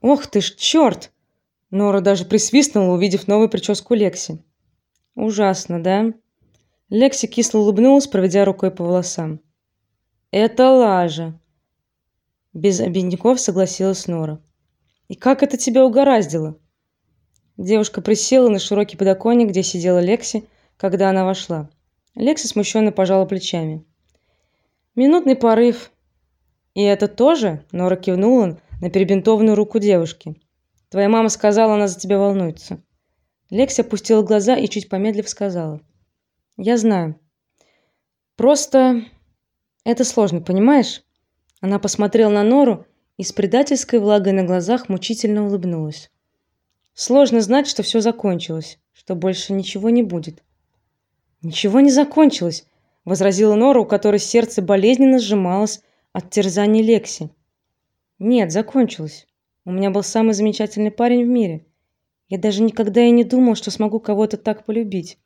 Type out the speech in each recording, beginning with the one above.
Ох ты ж черт! Нора даже присвистнула, увидев новую прическу Лекси. Ужасно, да? Лекси кисло улыбнулась, проведя рукой по волосам. Это лажа. Без обиняков согласилась Нора. И как это тебя угораздило? Девушка присела на широкий подоконник, где сидела Лекси, когда она вошла. Лекси смущенно пожала плечами. Минутный порыв. И это тоже? Нора кивнула на перебинтованную руку девушки. Твоя мама сказала, она за тебя волнуется. Лекси опустила глаза и чуть помедлив сказала: "Я знаю. Просто это сложно, понимаешь?" Она посмотрела на Нору и с предательской влагой на глазах мучительно улыбнулась. Сложно знать, что все закончилось, что больше ничего не будет. Ничего не закончилось, возразила Нора, у которой сердце болезненно сжималось от терзаний Лекси. Нет, закончилось. У меня был самый замечательный парень в мире. Я даже никогда и не думал, что смогу кого-то так полюбить.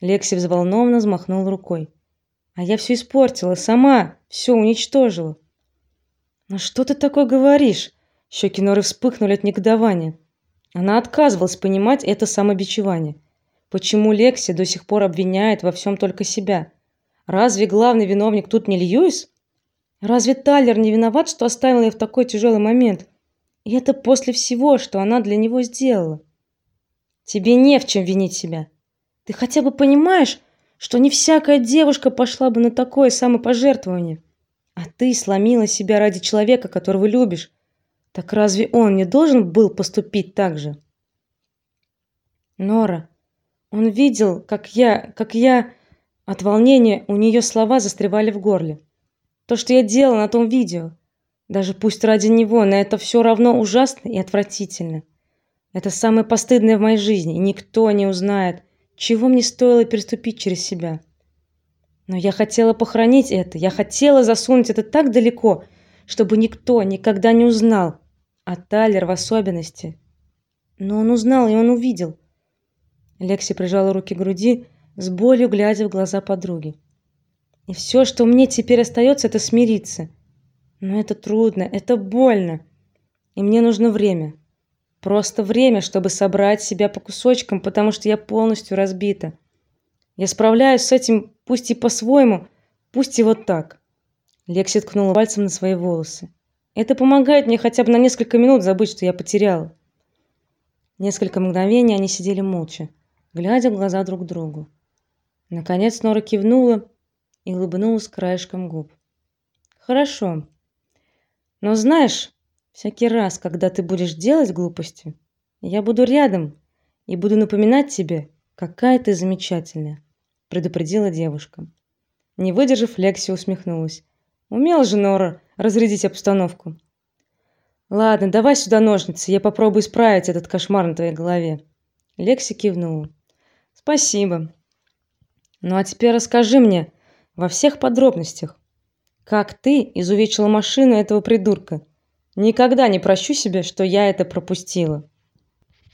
Лекси взволнованно взмахнул рукой. А я все испортила сама, все уничтожила. Ну что ты такое говоришь? Щеки Норы вспыхнули от негодования. Она отказывалась понимать это самобичевание. Почему Лекси до сих пор обвиняет во всем только себя? Разве главный виновник тут не Льюис? Разве Тайлер не виноват, что оставил ее в такой тяжелый момент? И это после всего, что она для него сделала. Тебе не в чем винить себя. Ты хотя бы понимаешь, что не всякая девушка пошла бы на такое самопожертвование. А ты сломила себя ради человека, которого любишь. Так разве он не должен был поступить так же? Нора, он видел, как я, как я от волнения у нее слова застревали в горле. То, что я делала на том видео, даже пусть ради него, но это все равно ужасно и отвратительно. Это самое постыдное в моей жизни, и никто не узнает, чего мне стоило переступить через себя. Но я хотела похоронить это, я хотела засунуть это так далеко, чтобы никто никогда не узнал, а Тайлер в особенности. Но он узнал, и он увидел. Лекси прижала руки к груди, с болью глядя в глаза подруги. И все, что мне теперь остается, это смириться. Но это трудно, это больно. И мне нужно время. Просто время, чтобы собрать себя по кусочкам, потому что я полностью разбита. Я справляюсь с этим, пусть и по-своему, пусть и вот так. Лекси ткнула пальцем на свои волосы. Это помогает мне хотя бы на несколько минут забыть, что я потеряла. Несколько мгновений они сидели молча, глядя в глаза друг другу. Наконец Нора кивнула и улыбнулась краешком губ. Хорошо. Но знаешь, Всякий раз, когда ты будешь делать глупости, я буду рядом и буду напоминать тебе, какая ты замечательная, предупредила девушка. Не выдержав, Лекси усмехнулась. Умел же Нора разрядить обстановку. Ладно, давай сюда ножницы, я попробую исправить этот кошмар на твоей голове. Лекси кивнула. Спасибо. Ну а теперь расскажи мне во всех подробностях, как ты изувечила машину этого придурка Никогда не прощу себе, что я это пропустила.